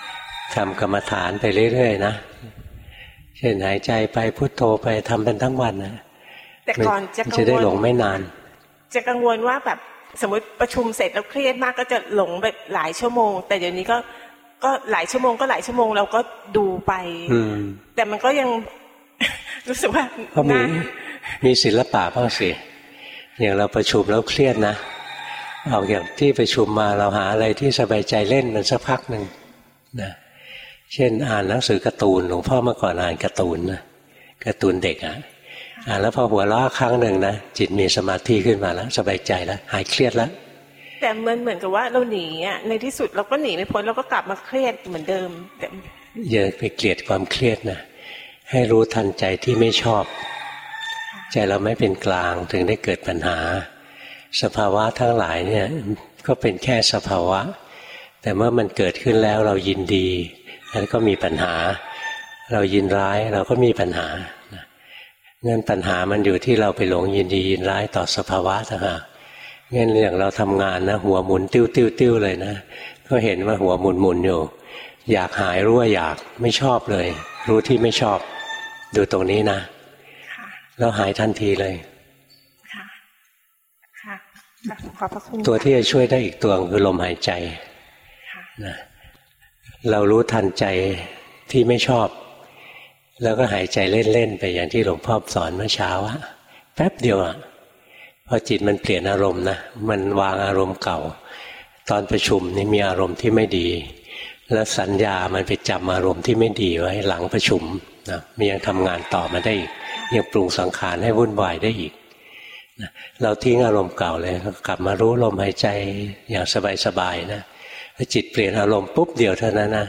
ๆทำกรรมฐานไปเรื่อยๆนะเช่นหายใจไปพุโทโธไปทำเป็นทั้งวันนะแต่ก่อนจะจะได้หลงไม่นาน จะกังวลว่าแบบสมมติประชุมเสร็จแล้วเครียดมากก็จะหลงไปหลายชั่วโมง แต่เดี๋ยวนี้ก็ก็หลายชั่วโมงก็หลายชั่วโมงเราก็ดูไปแต่มันก็ยังรู้สึกว่าก็มีมีศิลปะบ้างสิอย่างเราประชุมแล้วเครียดนะ ออกอย่างที่ประชุมมาเราหาอะไรที่สบายใจเล่นมันสักพักหนึ่งนะเช่นอ่านหนังสือการ์ตูนหลวงพ่อเมื่อก่อนอ่านการ์ตูนนะการ์ตูนเด็กอะอ่านแล้วพอหัวเราะครั้งหนึ่งนะจิตมีสมาธิขึ้นมาแล้วสบายใจแล้วหายเครียดแล้วแต่เหมือนเหมือนกับว่าเราหนีอะในที่สุดเราก็หนีไม่พ้นเราก็กลับมาเครียดเหมือนเดิมแต่อย่าไปเกลียดความเครียดนะให้รู้ทันใจที่ไม่ชอบ ใจเราไม่เป็นกลางถึงได้เกิดปัญหา สภาวะทั้งหลายเนี่ยก็เป็นแค่สภาวะ แต่เมื่อมันเกิดขึ้นแล้วเรายินดีแล้วก็มีปัญหา เรายินร้ายเราก็มีปัญหาเงื่อนปัญหามันอยู่ที่เราไปหลงยินดียินร้ายต่อสภาวะต่างหากเงื่อนอย่างเราทำงานนะหัวหมุนติ้วติ้วติ้วเลยนะ ก็เห็นว่าหัวหมุนหมุนอยู่ อยากหายรู้ว่าอยากไม่ชอบเลย รู้ที่ไม่ชอบ ดูตรงนี้นะแล้วหายทันทีเลยค่ะค่ะ ขอบพระคุณตัวที่จะช่วยได้อีกตัวคือลมหายใจนะเรารู้ทันใจที่ไม่ชอบ แล้วก็หายใจเล่น ๆ ไปอย่างที่หลวงพ่อสอนเมื่อเช้าอะแป๊บเดียวอะพอจิตมันเปลี่ยนอารมณ์นะมันวางอารมณ์เก่า ตอนประชุมนี่มีอารมณ์ที่ไม่ดี แล้วสัญญามันไปจำอารมณ์ที่ไม่ดีไว้หลังประชุมนะมันยังทำงานต่อมาได้อีกยังปรุงสังขารให้วุ่นวายได้อีกนะ เราทิ้งอารมณ์เก่าเลยกลับมารู้ลมหายใจอย่างสบายๆนะถ้าจิตเปลี่ยนอารมณ์ปุ๊บเดียวเท่านั้นนะ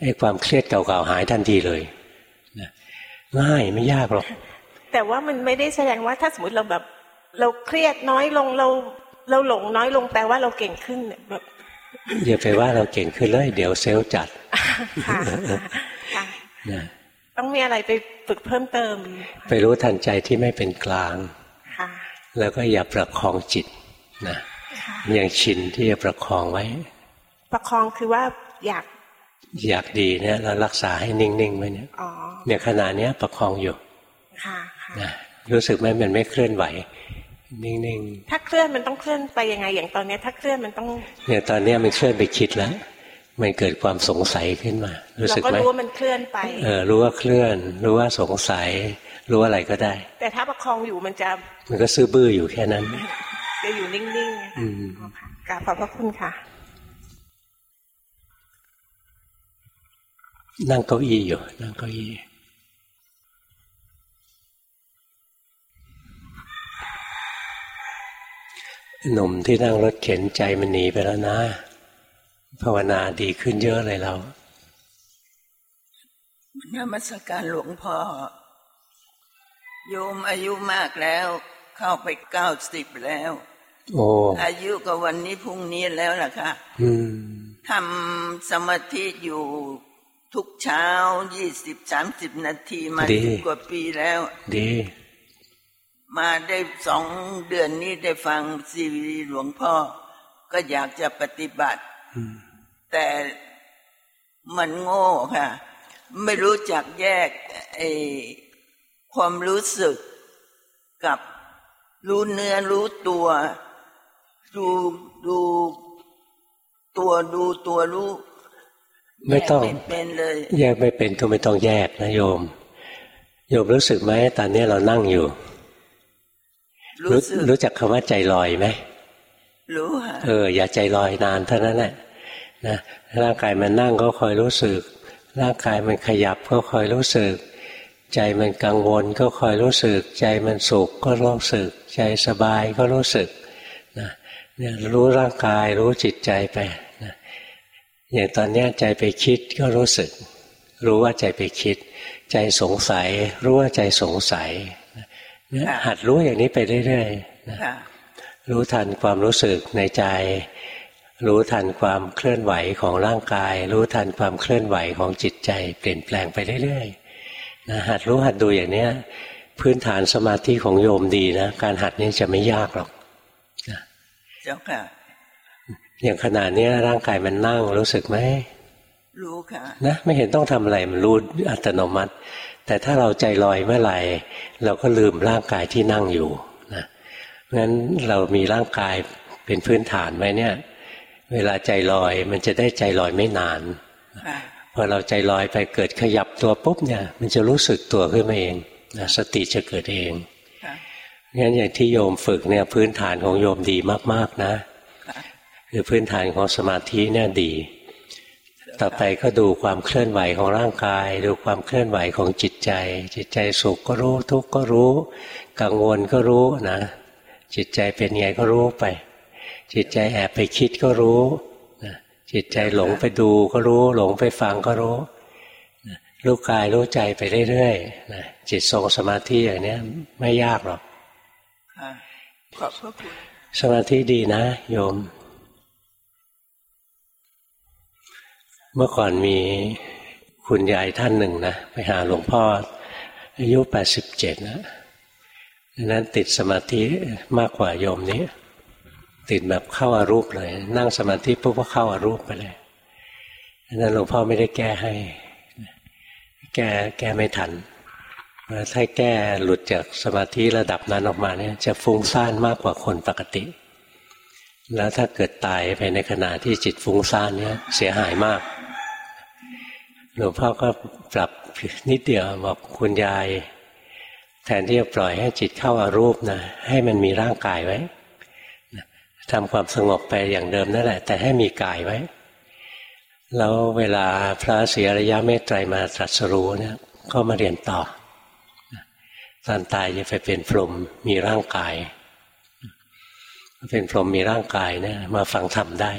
ไอ้ความเครียดเก่าๆหายทันทีเลยนะง่ายไม่ยากหรอกแต่ว่ามันไม่ได้แสดงว่าถ้าสมมติเราแบบ เราเครียดน้อยลงเรา เราหลงน้อยลงแปลว่าเราเก่งขึ้นเนี่ยแบบอย่าไปว่าเราเก่งขึ้นเลยเดี๋ยวเซลล์จัดค่ะค่ะนะต้องมีอะไรไปฝึกเพิ่มเติม ไปรู้ทันใจที่ไม่เป็นกลางค่ะ แล้วก็อย่าประคองจิตนะยังชินที่จะประคองไว้ ประคองคือว่าอยาก อยากดีเนี่ยเรารักษาให้นิ่งๆไว้เนี่ยอ๋อเนี่ยขณะเนี้ยประคองอยู่ค่ะค่ะนะรู้สึกไหมมันไม่เคลื่อนไหว นิ่งถ้าเคลื่อนมันต้องเคลื่อนไปยังไง อย่างตอนเนี้ยถ้าเคลื่อนมันต้องๆเนี่ยตอนเนี้ยมันเคลื่อนไปคิดแล้วมันเกิดความสงสัยขึ้นมา รู้เราสึกก็ไหมรู้ว่ามันเคลื่อนไป เออรู้ว่าเคลื่อน รู้ว่าสงสัย รู้อะไรก็ได้ แต่ถ้าประคองอยู่มันจะ มันก็ซื่อบื้ออยู่แค่นั้น จะอยู่นิ่งๆอืมอ๋อค่ะกราบขอบพระคุณค่ะ นั่งเก้าอี้อยู่ นั่งเก้าอี้หนุ่มที่นั่งรถเข็นใจมันหนีไปแล้วนะ ภาวนาดีขึ้นเยอะเลยเรานมัสการหลวงพ่อ โยมอายุมากแล้ว เข้าไปเก้าสิบแล้วโอ้อายุก็วันนี้พรุ่งนี้แล้วล่ะค่ะอืมทำสมาธิอยู่ทุกเช้ายี่สิบสามสิบนาทีมาดีสิบกว่าปีแล้ว ดี มาได้สองเดือนนี้ได้ฟังซีรีหลวงพ่อ ก็อยากจะปฏิบัติ แต่มันโง่ค่ะ ไม่รู้จักแยกไอ้ ความรู้สึกกับรู้เนื้อรู้ตัว ดูดูตัวดูตัวรู้ไม่ต้องแยกเป็นเลยแยกไม่เป็นก็ไม่ต้องแยกนะโยม โยมรู้สึกไหมตอนนี้เรานั่งอยู่ รู้สึกรู้จักคำว่าใจลอยไหมรู้ค่ะเออ อย่าใจลอยนานเท่านั้นแหละนะร่างกายมันนั่งก็คอยรู้สึก ร่างกายมันขยับก็คอยรู้สึก ใจมันกังวลก็คอยรู้สึก ใจมันสุขก็รู้สึก ใจสบายก็รู้สึกนะเนี่ยรู้ร่างกายรู้จิตใจไปนะอย่างตอนเนี้ยใจไปคิดก็รู้สึก รู้ว่าใจไปคิด ใจสงสัย รู้ว่าใจสงสัยนะเนี่ยหัดรู้อย่างนี้ไปเรื่อยๆนะค่ะรู้ทันความรู้สึกในใจ รู้ทันความเคลื่อนไหวของร่างกาย รู้ทันความเคลื่อนไหวของจิตใจ เปลี่ยนแปลงไปเรื่อยๆ นะหัดรู้หัดดูอย่างเนี้ย พื้นฐานสมาธิของโยมดีนะ การหัดนี้จะไม่ยากหรอกเจ้าค่ะ อย่างขนาดนี้ยร่างกายมันนั่งรู้สึกไหมรู้ค่ะนะไม่เห็นต้องทำอะไรมันรู้อัตโนมัติ แต่ถ้าเราใจลอยเมื่อไหร่ เราก็ลืมร่างกายที่นั่งอยู่นะงั้นเรามีร่างกายเป็นพื้นฐานไว้เนี่ย เวลาใจลอยมันจะได้ใจลอยไม่นานค่ะ พอเราใจลอยไปเกิดขยับตัวปุ๊บเนี่ยมันจะรู้สึกตัวขึ้นมาเองนะสติจะเกิดเองค่ะงั้นอย่างที่โยมฝึกเนี่ยพื้นฐานของโยมดีมาก ๆนะค่ะคือพื้นฐานของสมาธิเนี่ยดี ต่อไปก็ดูความเคลื่อนไหวของร่างกาย ดูความเคลื่อนไหวของจิตใจ จิตใจสุขก็รู้ทุกข์ก็รู้ กังวลก็รู้นะ จิตใจเป็นไงก็รู้ไป จิตใจแอบไปคิดก็รู้นะ จิตใจหลงไปดูก็รู้ หลงไปฟังก็รู้รู้กายรู้ใจไปเรื่อยๆนะจิตทรงสมาธิอย่างนี้ไม่ยากหรอกขอบพระคุณสมาธิดีนะ โยม เมื่อก่อนมีคุณยายท่านหนึ่งนะไปหาหลวงพ่อ อายุแปดสิบเจ็ดนะดังนั้นติดสมาธิมากกว่าโยมนี้ ติดแบบเข้าอารูปเลย นั่งสมาธิปุ๊บก็เข้าอารูปไปเลยนั้นหลวงพ่อไม่ได้แก้ให้ แก้แก้ไม่ทันถ้าแก้หลุดจากสมาธิระดับนั้นออกมาเนี่ยจะฟุ้งซ่านมากกว่าคนปกติ แล้วถ้าเกิดตายไปในขณะที่จิตฟุ้งซ่านเนี่ยเสียหายมาก หลวงพ่อก็ปรับนิดเดียวบอกคุณยาย แทนที่จะปล่อยให้จิตเข้าอารูปนะให้มันมีร่างกายไว้ ทำความสงบไปอย่างเดิมนั่นแหละ แต่ให้มีกายไว้ แล้วเวลาพระศรีอริยะเมตไตรมาตรัสรู้เนี่ยก็มาเรียนต่อตอนตายจะไปเป็นพรหมมีร่างกาย เป็นพรหมมีร่างกายเนี่ยมาฟังธรรมได้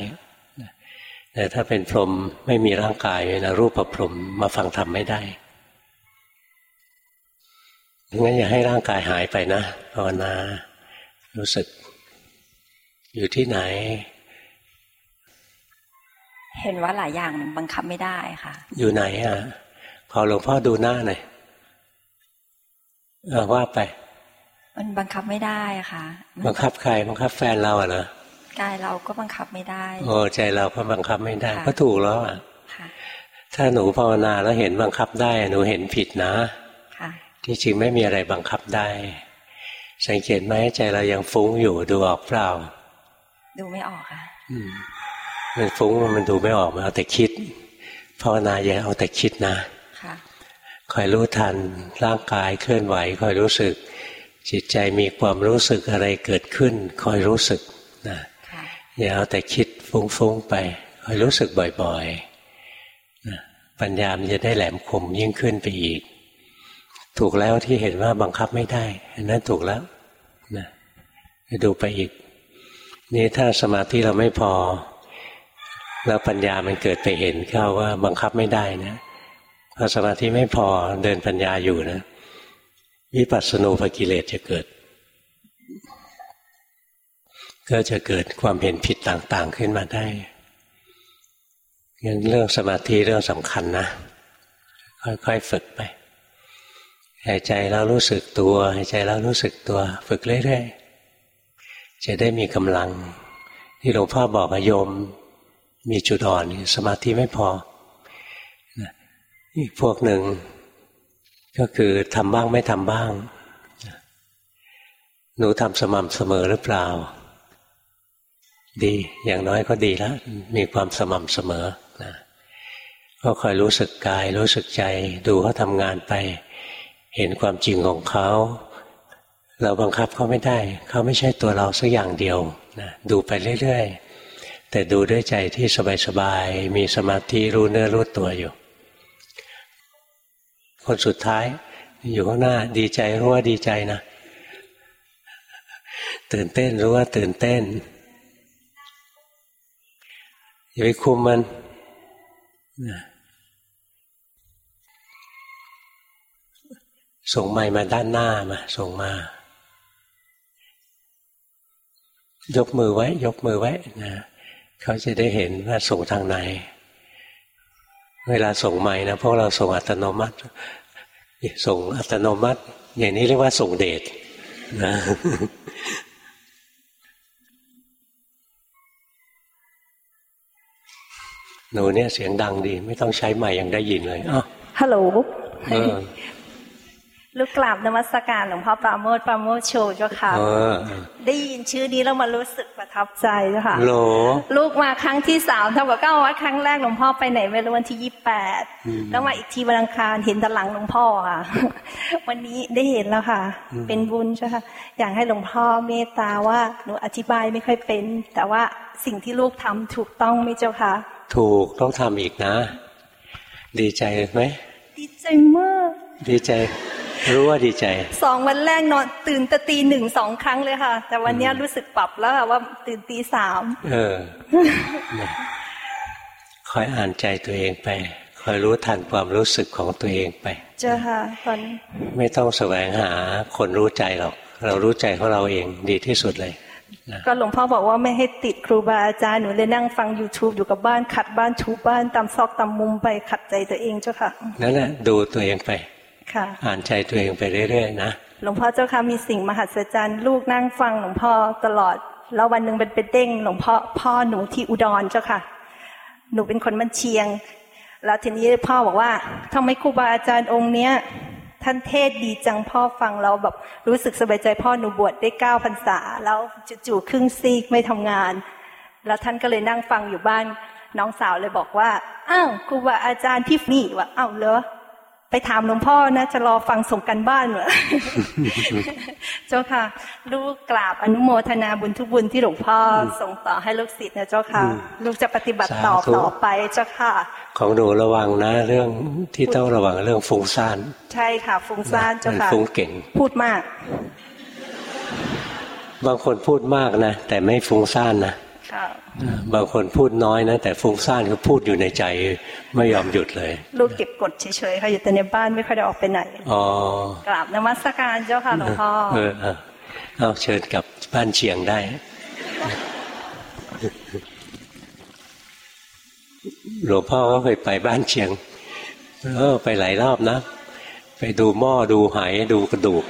แต่ถ้าเป็นพรหมไม่มีร่างกายนะรูปประพรหมมาฟังธรรมไม่ได้งั้นอย่าให้ร่างกายหายไปนะภาวนารู้สึก อยู่ที่ไหน เห็นว่าหลายอย่างบังคับไม่ได้ค่ะ อยู่ไหนอะ ขอหลวงพ่อดูหน้าหน่อยเออว่าไป มันบังคับไม่ได้ค่ะ บังคับใคร บังคับแฟนเราอะเหรอกายเราก็บังคับไม่ได้ โอ้ใจเราก็บังคับไม่ได้ ก็ถูกแล้วอะถ้าหนูภาวนาแล้วเห็นบังคับได้ หนูเห็นผิดนะที่จริงไม่มีอะไรบังคับได้ สังเกตไหมใจเรายังฟุ้งอยู่ดูออกเปล่า ดูไม่ออกค่ะมันฟุ้งมันดูไม่ออกมันเอาแต่คิดภาวนาอย่าเอาแต่คิดนะคอยรู้ทันร่างกายเคลื่อนไหวคอยรู้สึก จิตใจมีความรู้สึกอะไรเกิดขึ้น คอยรู้สึกนะอย่าเอาแต่คิดฟุ้งๆไป คอยรู้สึกบ่อยๆนะปัญญามันจะได้แหลมคมยิ่งขึ้นไปอีก ถูกแล้วที่เห็นว่าบังคับไม่ได้อันนั้นถูกแล้วนะดูไปอีก นี่ถ้าสมาธิเราไม่พอ แล้วปัญญามันเกิดไปเห็นเข้าว่าบังคับไม่ได้นะพอสมาธิไม่พอเดินปัญญาอยู่นะวิปัสสนูปกิเลสจะเกิด ก็จะเกิดความเห็นผิดต่าง ๆ ขึ้นมาได้งั้นเรื่องสมาธิเรื่องสำคัญนะ ค่อยๆฝึกไปหายใจแล้วรู้สึกตัวหายใจแล้วรู้สึกตัว ฝึกเรื่อยๆ จะได้มีกำลัง ที่หลวงพ่อบอกโยม มีจุดอ่อนสมาธิไม่พออีกพวกหนึ่ง ก็คือทำบ้างไม่ทำบ้าง หนูทำสม่ำเสมอหรือเปล่า ดีอย่างน้อยก็ดีแล้ว มีความสม่ำเสมอนะก็คอยรู้สึกกาย รู้สึกใจ ดูเขาทำงานไป เห็นความจริงของเขา เราบังคับเขาไม่ได้ เขาไม่ใช่ตัวเราสักอย่างเดียวนะดูไปเรื่อยๆ แต่ดูด้วยใจที่สบายๆ มีสมาธิรู้เนื้อรู้ตัวอยู่ คนสุดท้ายอยู่ข้างหน้าดีใจรู้ว่าดีใจนะ ตื่นเต้นรู้ว่าตื่นเต้นอย่าไปคุมมันส่งไม้มาด้านหน้ามา ส่งมา ยกมือไว้ ยกมือไว้นะเขาจะได้เห็นว่าส่งทางไหน เวลาส่งใหม่นะพวกเราส่งอัตโนมัติ ส่งอัตโนมัติ อย่างนี้เรียกว่าส่งเดชนะหนูเนี่ยเสียงดังดี ไม่ต้องใช้ใหม่ยังได้ยินเลยอ๋อฮัลโหล ลูกกราบนมัสการหลวงพ่อปราโมทปราโมทโชเจ้าค่ะได้ยินชื่อนี้แล้วมารู้สึกประทับใจเจ้าค่ะลูกมาครั้งที่สามเท่ากับก้าวัดครั้งแรกหลวงพ่อไปไหนไม่รู้วันที่ยี่แปดแล้วมาอีกทีวันอังคารเห็นตหลังหลวงพ่อค่ะ วันนี้ได้เห็นแล้วค่ะ เป็นบุญใช่ค่ะ อยากให้หลวงพ่อเมตตาว่าหนูอธิบายไม่ค่อยเป็น แต่ว่าสิ่งที่ลูกทำถูกต้องไหมเจ้าค่ะ ถูกต้องทำอีกนะ ดีใจไหมดีใจมาก ดีใจ รู้ว่าดีใจสองวันแรกนอนตื่นแต่ตีหนึ่งสองครั้งเลยค่ะ แต่วันนี้รู้สึกปรับแล้วค่ะว่าตื่นตีสามเออคอยอ่านใจตัวเองไปคอยรู้ทันความรู้สึกของตัวเองไป เจ้าค่ะตอนไม่ต้องแสวงหาคนรู้ใจหรอก เรารู้ใจของเราเองดีที่สุดเลยก็หลวงพ่อบอกว่าไม่ให้ติดครูบาอาจารย์หนูเลยนั่งฟัง youtube อยู่กับบ้านขัดบ้านทูบ้านตามซอกตามมุมไปขัดใจตัวเองเจ้าค่ะนั่นแหละดูตัวเองไป อ่านใจตัวเองไปเรื่อยๆนะหลวงพ่อเจ้าค่ะมีสิ่งมหัศจรรย์ลูกนั่งฟังหลวงพ่อตลอด แล้ววันหนึ่งเป็นเป็นเด้งหลวงพ่อพ่อหนูที่อุดรเจ้าค่ะ หนูเป็นคนมันเชียง แล้วทีนี้พ่อบอกว่าทำไมครูบาอาจารย์องค์เนี้ยท่านเทศดีจังพ่อฟังเราแบบรู้สึกสบายใจพ่อหนูบวชได้เก้าพรรษา แล้วจู่ๆครึ่งซีกไม่ทำงาน แล้วท่านก็เลยนั่งฟังอยู่บ้านน้องสาวเลยบอกว่าอ้าวครูบาอาจารย์พี่นี่ว่าอ้าวเหรอ ไปถามหลวงพ่อนะจะรอฟังส่งกันบ้านเหรอเจ้าค่ะ ลูกกราบอนุโมทนาบุญทุกบุญที่หลวงพ่อส่งต่อให้ลูกศิษย์นะเจ้าค่ะ ลูกจะปฏิบัติต่อต่อไปเจ้าค่ะ ของหนูระวังนะเรื่องที่ต้องระวังเรื่องฟุ้งซ่านใช่ค่ะ ฟุ้งซ่านเจ้าค่ะฟุ้งเก่ง พูดมาก บางคนพูดมากนะแต่ไม่ฟุ้งซ่านนะ บางคนพูดน้อยนะ แต่ฟุ้งซ่านก็พูดอยู่ในใจไม่ยอมหยุดเลยลูกเก็บกดเฉยๆค่ะอยู่แต่ในบ้านไม่ค่อยได้ออกไปไหนอ๋อกราบนมัสการเจ้าค่ะหลวงพ่อเออเอาเชิญกับบ้านเชียงได้ หลวงพ่อก็เคยไปบ้านเชียงเออไปหลายรอบนะ ไปดูหม้อดูไหดูกระดูก